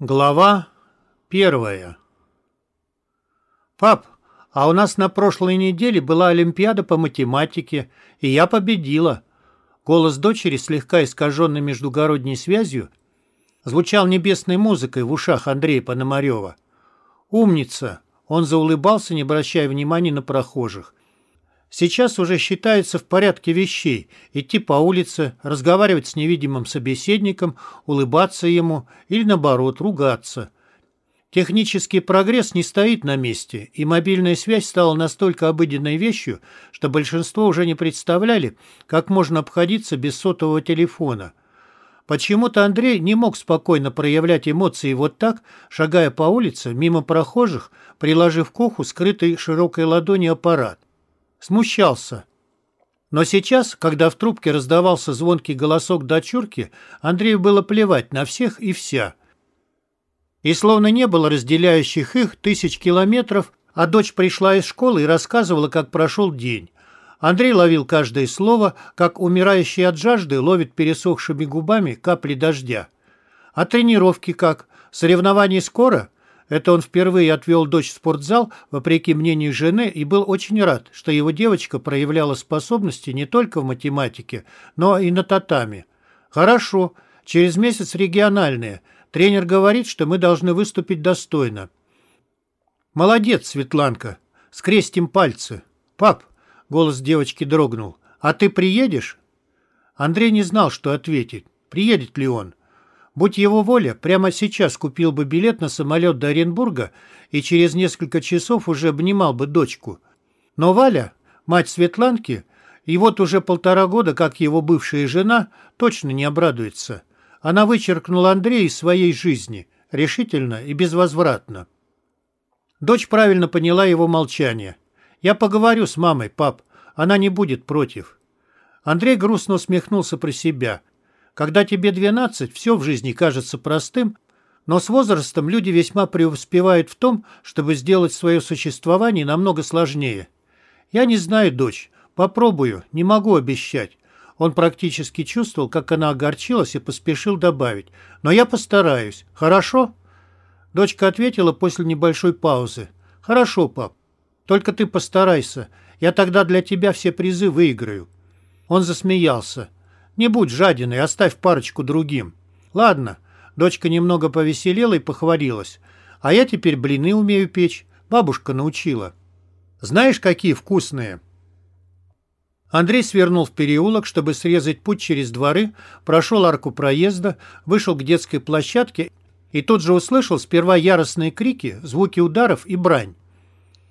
Глава первая «Пап, а у нас на прошлой неделе была Олимпиада по математике, и я победила». Голос дочери, слегка искаженный междугородней связью, звучал небесной музыкой в ушах Андрея Пономарева. «Умница!» Он заулыбался, не обращая внимания на прохожих. Сейчас уже считается в порядке вещей идти по улице, разговаривать с невидимым собеседником, улыбаться ему или, наоборот, ругаться. Технический прогресс не стоит на месте, и мобильная связь стала настолько обыденной вещью, что большинство уже не представляли, как можно обходиться без сотового телефона. Почему-то Андрей не мог спокойно проявлять эмоции вот так, шагая по улице, мимо прохожих, приложив к уху скрытый широкой ладони аппарат смущался. Но сейчас, когда в трубке раздавался звонкий голосок дочурки, Андрею было плевать на всех и вся. И словно не было разделяющих их тысяч километров, а дочь пришла из школы и рассказывала, как прошел день. Андрей ловил каждое слово, как умирающий от жажды ловит пересохшими губами капли дождя. А тренировки как? Соревнований скоро? Это он впервые отвел дочь в спортзал, вопреки мнению жены, и был очень рад, что его девочка проявляла способности не только в математике, но и на татами. «Хорошо. Через месяц региональные. Тренер говорит, что мы должны выступить достойно». «Молодец, Светланка. Скрестим пальцы. Пап!» — голос девочки дрогнул. «А ты приедешь?» Андрей не знал, что ответить. Приедет ли он? Будь его воля, прямо сейчас купил бы билет на самолет до Оренбурга и через несколько часов уже обнимал бы дочку. Но Валя, мать Светланки, и вот уже полтора года, как его бывшая жена, точно не обрадуется. Она вычеркнула Андрея из своей жизни, решительно и безвозвратно. Дочь правильно поняла его молчание. «Я поговорю с мамой, пап. Она не будет против». Андрей грустно усмехнулся про себя – когда тебе 12, все в жизни кажется простым, но с возрастом люди весьма преуспевают в том, чтобы сделать свое существование намного сложнее. Я не знаю, дочь. Попробую, не могу обещать. Он практически чувствовал, как она огорчилась и поспешил добавить. «Но я постараюсь. Хорошо?» Дочка ответила после небольшой паузы. «Хорошо, пап. Только ты постарайся. Я тогда для тебя все призы выиграю». Он засмеялся. Не будь жадиной, оставь парочку другим. Ладно, дочка немного повеселела и похвалилась. А я теперь блины умею печь. Бабушка научила. Знаешь, какие вкусные? Андрей свернул в переулок, чтобы срезать путь через дворы, прошел арку проезда, вышел к детской площадке и тут же услышал сперва яростные крики, звуки ударов и брань.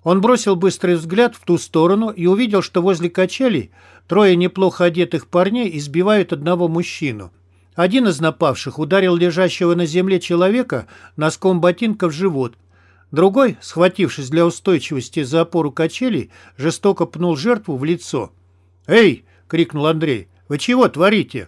Он бросил быстрый взгляд в ту сторону и увидел, что возле качелей трое неплохо одетых парней избивают одного мужчину. Один из напавших ударил лежащего на земле человека носком ботинка в живот. Другой, схватившись для устойчивости за опору качелей, жестоко пнул жертву в лицо. «Эй!» — крикнул Андрей. «Вы чего творите?»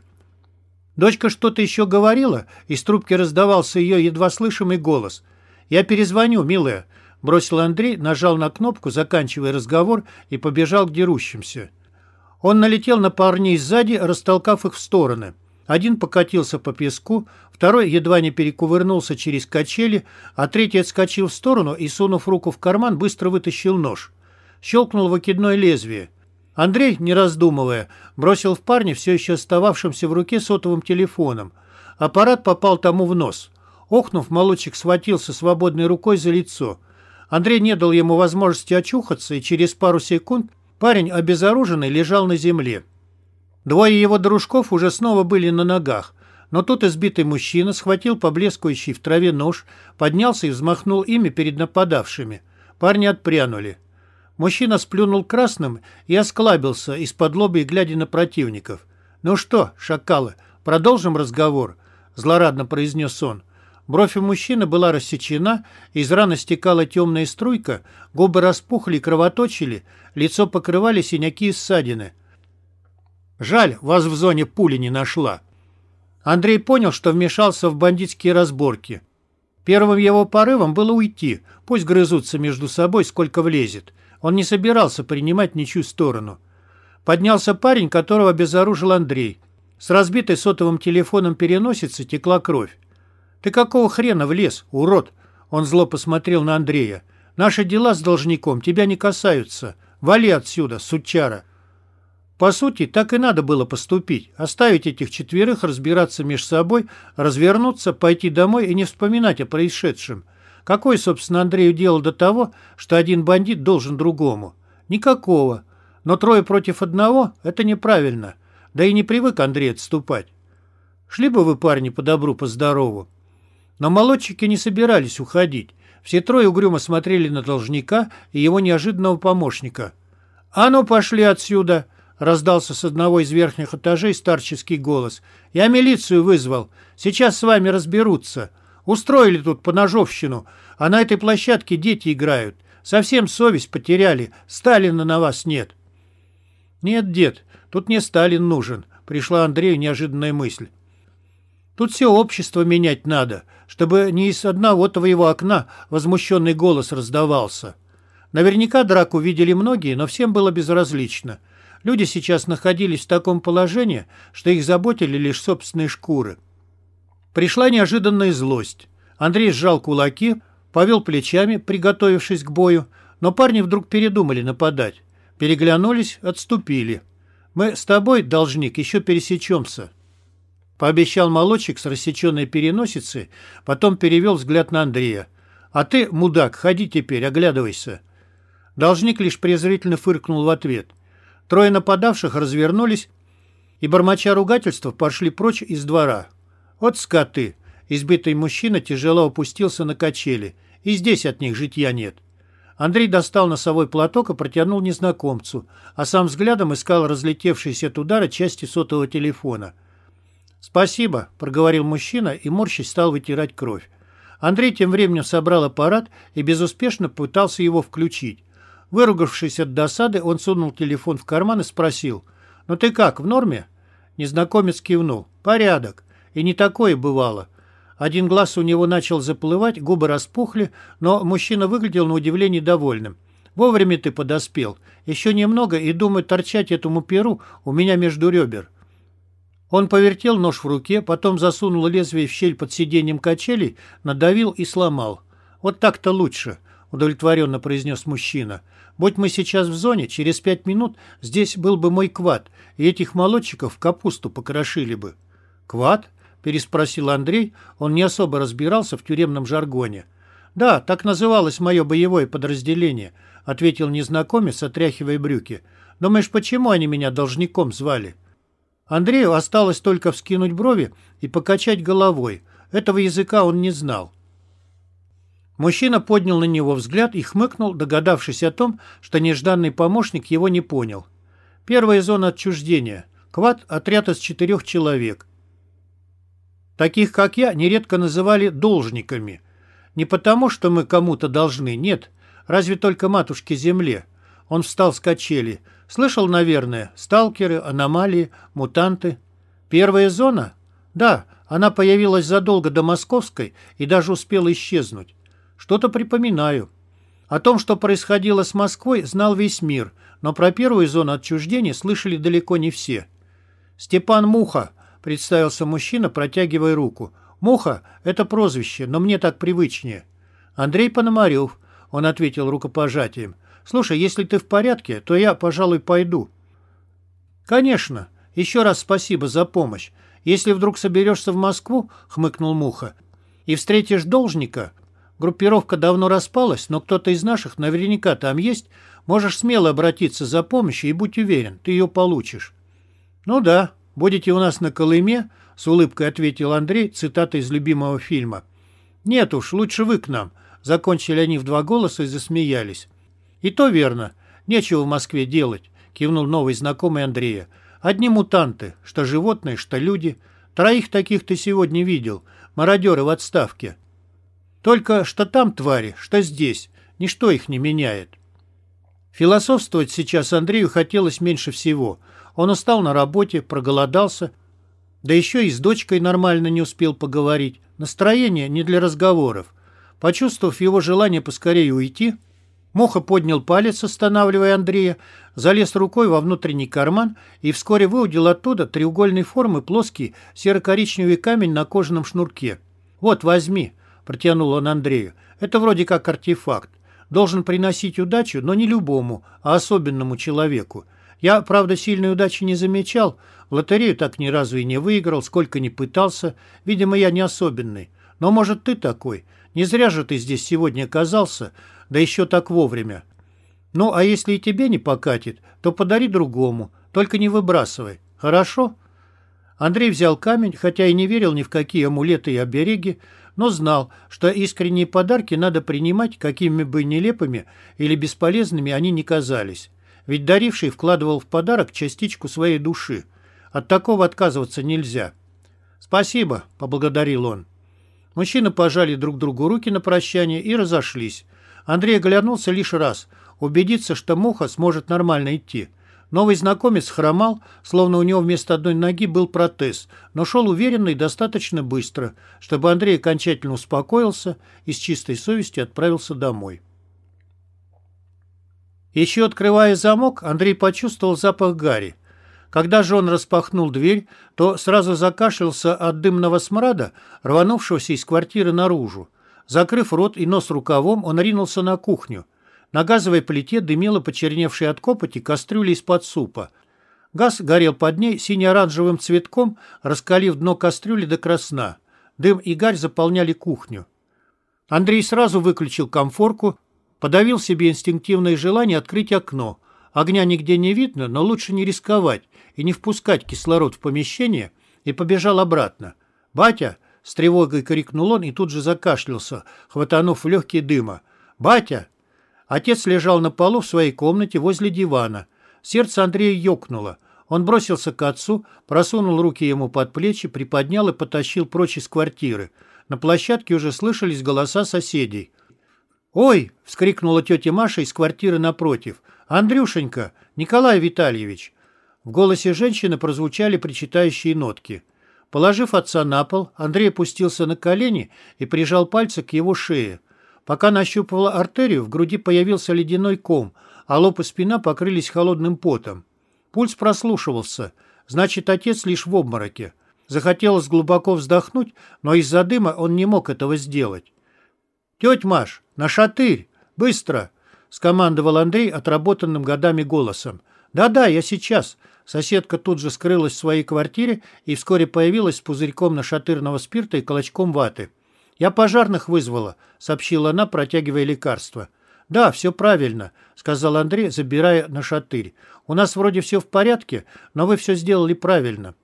Дочка что-то еще говорила, из трубки раздавался ее едва слышимый голос. «Я перезвоню, милая. Бросил Андрей, нажал на кнопку, заканчивая разговор, и побежал к дерущимся. Он налетел на парней сзади, растолкав их в стороны. Один покатился по песку, второй едва не перекувырнулся через качели, а третий отскочил в сторону и, сунув руку в карман, быстро вытащил нож. Щелкнул выкидное лезвие. Андрей, не раздумывая, бросил в парня все еще остававшимся в руке сотовым телефоном. Аппарат попал тому в нос. Охнув, молодчик схватился свободной рукой за лицо. Андрей не дал ему возможности очухаться, и через пару секунд парень, обезоруженный, лежал на земле. Двое его дружков уже снова были на ногах, но тут избитый мужчина схватил поблескивающий в траве нож, поднялся и взмахнул ими перед нападавшими. Парни отпрянули. Мужчина сплюнул красным и осклабился из-под лоба глядя на противников. «Ну что, шакалы, продолжим разговор?» — злорадно произнес он. Бровь у мужчины была рассечена, из раны стекала темная струйка, губы распухли и кровоточили, лицо покрывали синяки и ссадины. «Жаль, вас в зоне пули не нашла». Андрей понял, что вмешался в бандитские разборки. Первым его порывом было уйти, пусть грызутся между собой, сколько влезет. Он не собирался принимать ничью сторону. Поднялся парень, которого обезоружил Андрей. С разбитой сотовым телефоном переносицы текла кровь. «Ты какого хрена влез, урод?» Он зло посмотрел на Андрея. «Наши дела с должником тебя не касаются. Вали отсюда, сучара!» По сути, так и надо было поступить. Оставить этих четверых разбираться между собой, развернуться, пойти домой и не вспоминать о происшедшем. Какое, собственно, Андрею дело до того, что один бандит должен другому? Никакого. Но трое против одного – это неправильно. Да и не привык Андрей отступать. Шли бы вы, парни, по добру, по здорову. Но молодчики не собирались уходить. Все трое угрюмо смотрели на должника и его неожиданного помощника. «А ну, пошли отсюда!» — раздался с одного из верхних этажей старческий голос. «Я милицию вызвал. Сейчас с вами разберутся. Устроили тут поножовщину, а на этой площадке дети играют. Совсем совесть потеряли. Сталина на вас нет». «Нет, дед, тут не Сталин нужен», — пришла Андрею неожиданная мысль. «Тут все общество менять надо, чтобы не из одного твоего окна возмущенный голос раздавался. Наверняка драку видели многие, но всем было безразлично». Люди сейчас находились в таком положении, что их заботили лишь собственные шкуры. Пришла неожиданная злость. Андрей сжал кулаки, повел плечами, приготовившись к бою, но парни вдруг передумали нападать. Переглянулись, отступили. «Мы с тобой, должник, еще пересечемся», — пообещал молодчик с рассеченной переносицей, потом перевел взгляд на Андрея. «А ты, мудак, ходи теперь, оглядывайся». Должник лишь презрительно фыркнул в ответ. Трое нападавших развернулись и, бормоча ругательства, пошли прочь из двора. Вот скоты! Избитый мужчина тяжело опустился на качели. И здесь от них житья нет. Андрей достал носовой платок и протянул незнакомцу, а сам взглядом искал разлетевшиеся от удара части сотового телефона. «Спасибо», — проговорил мужчина и морщись стал вытирать кровь. Андрей тем временем собрал аппарат и безуспешно пытался его включить. Выругавшись от досады, он сунул телефон в карман и спросил. «Ну ты как, в норме?» Незнакомец кивнул. «Порядок. И не такое бывало». Один глаз у него начал заплывать, губы распухли, но мужчина выглядел на удивление довольным. «Вовремя ты подоспел. Еще немного, и думаю торчать этому перу у меня между ребер». Он повертел нож в руке, потом засунул лезвие в щель под сиденьем качелей, надавил и сломал. «Вот так-то лучше», — удовлетворенно произнес мужчина. Будь мы сейчас в зоне, через пять минут здесь был бы мой квад, и этих молодчиков капусту покрошили бы». «Квад?» – переспросил Андрей. Он не особо разбирался в тюремном жаргоне. «Да, так называлось мое боевое подразделение», – ответил незнакомец, отряхивая брюки. «Думаешь, почему они меня должником звали?» Андрею осталось только вскинуть брови и покачать головой. Этого языка он не знал. Мужчина поднял на него взгляд и хмыкнул, догадавшись о том, что нежданный помощник его не понял. Первая зона отчуждения. Квад – отряд из четырех человек. Таких, как я, нередко называли должниками. Не потому, что мы кому-то должны, нет. Разве только матушке Земле. Он встал с качели. Слышал, наверное, сталкеры, аномалии, мутанты. Первая зона? Да, она появилась задолго до Московской и даже успела исчезнуть. Что-то припоминаю. О том, что происходило с Москвой, знал весь мир, но про первую зону отчуждения слышали далеко не все. «Степан Муха», — представился мужчина, протягивая руку. «Муха — это прозвище, но мне так привычнее». «Андрей Пономарев», — он ответил рукопожатием. «Слушай, если ты в порядке, то я, пожалуй, пойду». «Конечно. Еще раз спасибо за помощь. Если вдруг соберешься в Москву, — хмыкнул Муха, — и встретишь должника, Группировка давно распалась, но кто-то из наших наверняка там есть. Можешь смело обратиться за помощью и будь уверен, ты ее получишь». «Ну да, будете у нас на Колыме», — с улыбкой ответил Андрей, цитата из любимого фильма. «Нет уж, лучше вы к нам», — закончили они в два голоса и засмеялись. «И то верно. Нечего в Москве делать», — кивнул новый знакомый Андрея. «Одни мутанты, что животные, что люди. Троих таких ты сегодня видел. Мародеры в отставке. Только что там твари, что здесь. Ничто их не меняет. Философствовать сейчас Андрею хотелось меньше всего. Он устал на работе, проголодался, да еще и с дочкой нормально не успел поговорить. Настроение не для разговоров. Почувствовав его желание поскорее уйти, Муха поднял палец, останавливая Андрея, залез рукой во внутренний карман и вскоре выудил оттуда треугольной формы плоский серо-коричневый камень на кожаном шнурке. «Вот, возьми», — протянул он Андрею. «Это вроде как артефакт. Должен приносить удачу, но не любому, а особенному человеку. Я, правда, сильной удачи не замечал. В лотерею так ни разу и не выиграл, сколько ни пытался. Видимо, я не особенный. Но, может, ты такой? Не зря же ты здесь сегодня оказался, да еще так вовремя. Ну, а если и тебе не покатит, то подари другому, только не выбрасывай. Хорошо?» Андрей взял камень, хотя и не верил ни в какие амулеты и обереги, но знал, что искренние подарки надо принимать, какими бы нелепыми или бесполезными они ни казались. Ведь даривший вкладывал в подарок частичку своей души. От такого отказываться нельзя. «Спасибо», — поблагодарил он. Мужчины пожали друг другу руки на прощание и разошлись. Андрей оглянулся лишь раз, убедиться, что муха сможет нормально идти. Новый знакомец хромал, словно у него вместо одной ноги был протез, но шел уверенно и достаточно быстро, чтобы Андрей окончательно успокоился и с чистой совестью отправился домой. Еще открывая замок, Андрей почувствовал запах гари. Когда же он распахнул дверь, то сразу закашлялся от дымного смрада, рванувшегося из квартиры наружу. Закрыв рот и нос рукавом, он ринулся на кухню. На газовой плите дымела почерневшая от копоти кастрюля из-под супа. Газ горел под ней сине-оранжевым цветком, раскалив дно кастрюли до красна. Дым и гарь заполняли кухню. Андрей сразу выключил комфорку, Подавил себе инстинктивное желание открыть окно. Огня нигде не видно, но лучше не рисковать и не впускать кислород в помещение, и побежал обратно. «Батя!» — с тревогой крикнул он и тут же закашлялся, хватанув в легкие дыма. «Батя!» Отец лежал на полу в своей комнате возле дивана. Сердце Андрея ёкнуло. Он бросился к отцу, просунул руки ему под плечи, приподнял и потащил прочь из квартиры. На площадке уже слышались голоса соседей. «Ой!» — вскрикнула тетя Маша из квартиры напротив. «Андрюшенька! Николай Витальевич!» В голосе женщины прозвучали причитающие нотки. Положив отца на пол, Андрей опустился на колени и прижал пальцы к его шее. Пока нащупывала артерию, в груди появился ледяной ком, а лоб и спина покрылись холодным потом. Пульс прослушивался. Значит, отец лишь в обмороке. Захотелось глубоко вздохнуть, но из-за дыма он не мог этого сделать. «Тетя Маш, на шатырь! Быстро!» — скомандовал Андрей отработанным годами голосом. «Да-да, я сейчас!» Соседка тут же скрылась в своей квартире и вскоре появилась с пузырьком нашатырного спирта и колочком ваты. «Я пожарных вызвала», — сообщила она, протягивая лекарство. «Да, все правильно», — сказал Андрей, забирая нашатырь. «У нас вроде все в порядке, но вы все сделали правильно».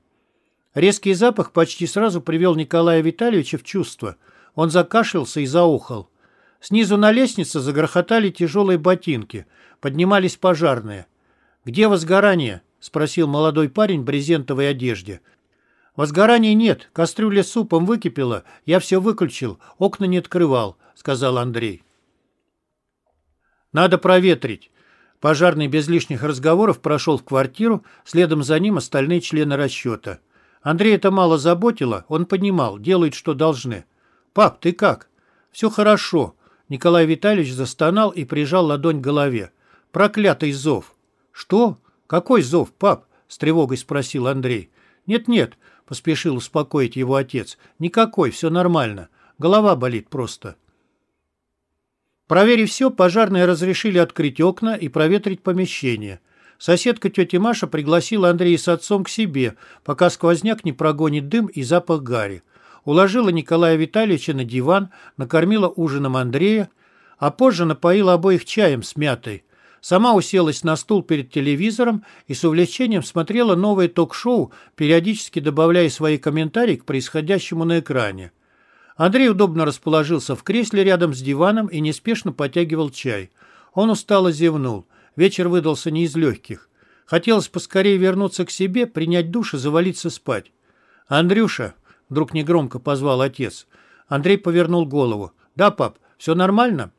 Резкий запах почти сразу привел Николая Витальевича в чувство — он закашлялся и заохал. Снизу на лестнице загрохотали тяжелые ботинки. Поднимались пожарные. «Где возгорание?» — спросил молодой парень в брезентовой одежде. «Возгорания нет. Кастрюля с супом выкипела. Я все выключил. Окна не открывал», — сказал Андрей. «Надо проветрить». Пожарный без лишних разговоров прошел в квартиру, следом за ним остальные члены расчета. Андрей это мало заботило, он понимал, делают, что должны. «Пап, ты как?» «Все хорошо». Николай Витальевич застонал и прижал ладонь к голове. «Проклятый зов!» «Что? Какой зов, пап?» — с тревогой спросил Андрей. «Нет-нет», — поспешил успокоить его отец. «Никакой, все нормально. Голова болит просто». Проверив все, пожарные разрешили открыть окна и проветрить помещение. Соседка тети Маша пригласила Андрея с отцом к себе, пока сквозняк не прогонит дым и запах гари уложила Николая Витальевича на диван, накормила ужином Андрея, а позже напоила обоих чаем с мятой. Сама уселась на стул перед телевизором и с увлечением смотрела новое ток-шоу, периодически добавляя свои комментарии к происходящему на экране. Андрей удобно расположился в кресле рядом с диваном и неспешно потягивал чай. Он устало зевнул. Вечер выдался не из легких. Хотелось поскорее вернуться к себе, принять душ и завалиться спать. «Андрюша», Вдруг негромко позвал отец. Андрей повернул голову. «Да, пап, все нормально?»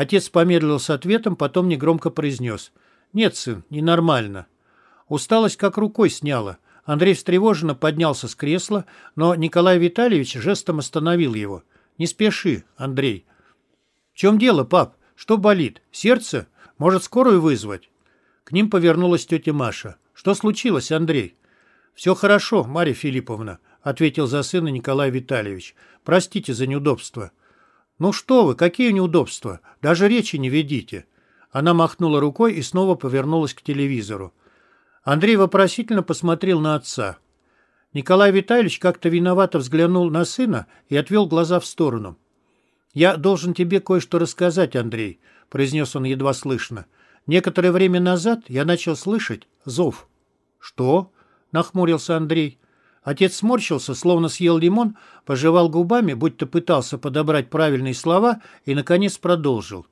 Отец помедлил с ответом, потом негромко произнес. «Нет, сын, ненормально». Усталость как рукой сняла. Андрей встревоженно поднялся с кресла, но Николай Витальевич жестом остановил его. «Не спеши, Андрей». «В чем дело, пап? Что болит? Сердце? Может, скорую вызвать?» К ним повернулась тетя Маша. «Что случилось, Андрей?» «Все хорошо, Марья Филипповна», — ответил за сына Николай Витальевич. «Простите за неудобство». «Ну что вы, какие неудобства? Даже речи не ведите». Она махнула рукой и снова повернулась к телевизору. Андрей вопросительно посмотрел на отца. Николай Витальевич как-то виновато взглянул на сына и отвел глаза в сторону. «Я должен тебе кое-что рассказать, Андрей», — произнес он едва слышно. «Некоторое время назад я начал слышать зов». «Что?» — нахмурился Андрей. Отец сморщился, словно съел лимон, пожевал губами, будто пытался подобрать правильные слова и, наконец, продолжил.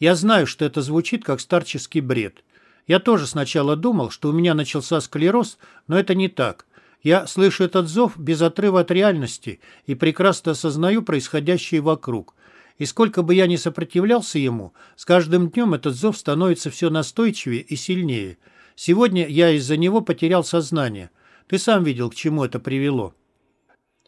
«Я знаю, что это звучит как старческий бред. Я тоже сначала думал, что у меня начался склероз, но это не так. Я слышу этот зов без отрыва от реальности и прекрасно осознаю происходящее вокруг. И сколько бы я ни сопротивлялся ему, с каждым днем этот зов становится все настойчивее и сильнее. Сегодня я из-за него потерял сознание. Ты сам видел, к чему это привело.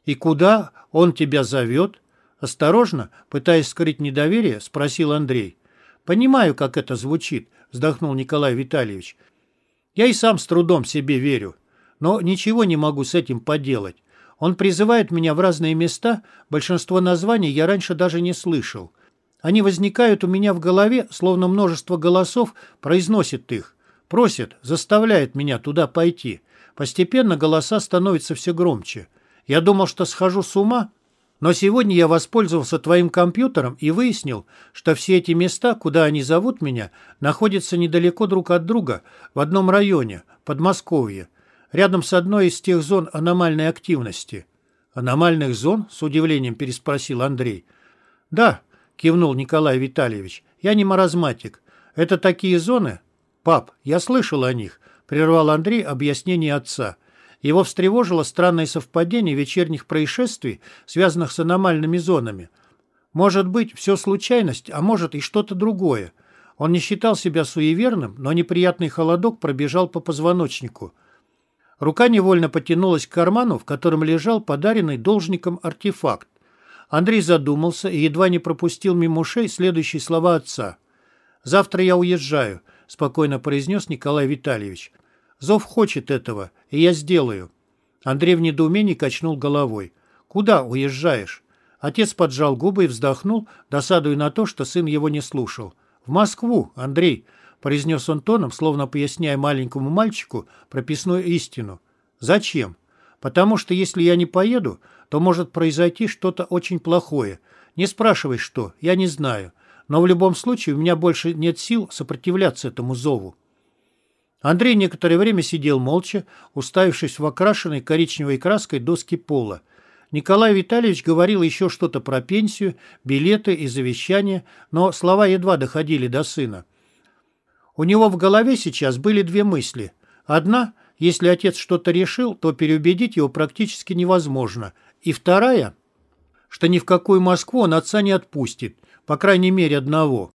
«И куда он тебя зовет?» Осторожно, пытаясь скрыть недоверие, спросил Андрей. «Понимаю, как это звучит», — вздохнул Николай Витальевич. «Я и сам с трудом себе верю, но ничего не могу с этим поделать. Он призывает меня в разные места, большинство названий я раньше даже не слышал. Они возникают у меня в голове, словно множество голосов произносит их. Просит, заставляет меня туда пойти. Постепенно голоса становятся все громче. Я думал, что схожу с ума, но сегодня я воспользовался твоим компьютером и выяснил, что все эти места, куда они зовут меня, находятся недалеко друг от друга, в одном районе, Подмосковье, рядом с одной из тех зон аномальной активности. «Аномальных зон?» — с удивлением переспросил Андрей. «Да», — кивнул Николай Витальевич, — «я не маразматик. Это такие зоны?» «Пап, я слышал о них прервал Андрей объяснение отца. Его встревожило странное совпадение вечерних происшествий, связанных с аномальными зонами. Может быть, все случайность, а может и что-то другое. Он не считал себя суеверным, но неприятный холодок пробежал по позвоночнику. Рука невольно потянулась к карману, в котором лежал подаренный должником артефакт. Андрей задумался и едва не пропустил мимо ушей следующие слова отца. «Завтра я уезжаю», — спокойно произнес Николай Витальевич. Зов хочет этого, и я сделаю». Андрей в недоумении качнул головой. «Куда уезжаешь?» Отец поджал губы и вздохнул, досадуя на то, что сын его не слушал. «В Москву, Андрей», — произнес он тоном, словно поясняя маленькому мальчику прописную истину. «Зачем? Потому что если я не поеду, то может произойти что-то очень плохое. Не спрашивай, что, я не знаю. Но в любом случае у меня больше нет сил сопротивляться этому зову». Андрей некоторое время сидел молча, уставившись в окрашенной коричневой краской доски пола. Николай Витальевич говорил еще что-то про пенсию, билеты и завещание, но слова едва доходили до сына. У него в голове сейчас были две мысли. Одна – если отец что-то решил, то переубедить его практически невозможно. И вторая – что ни в какую Москву он отца не отпустит, по крайней мере одного.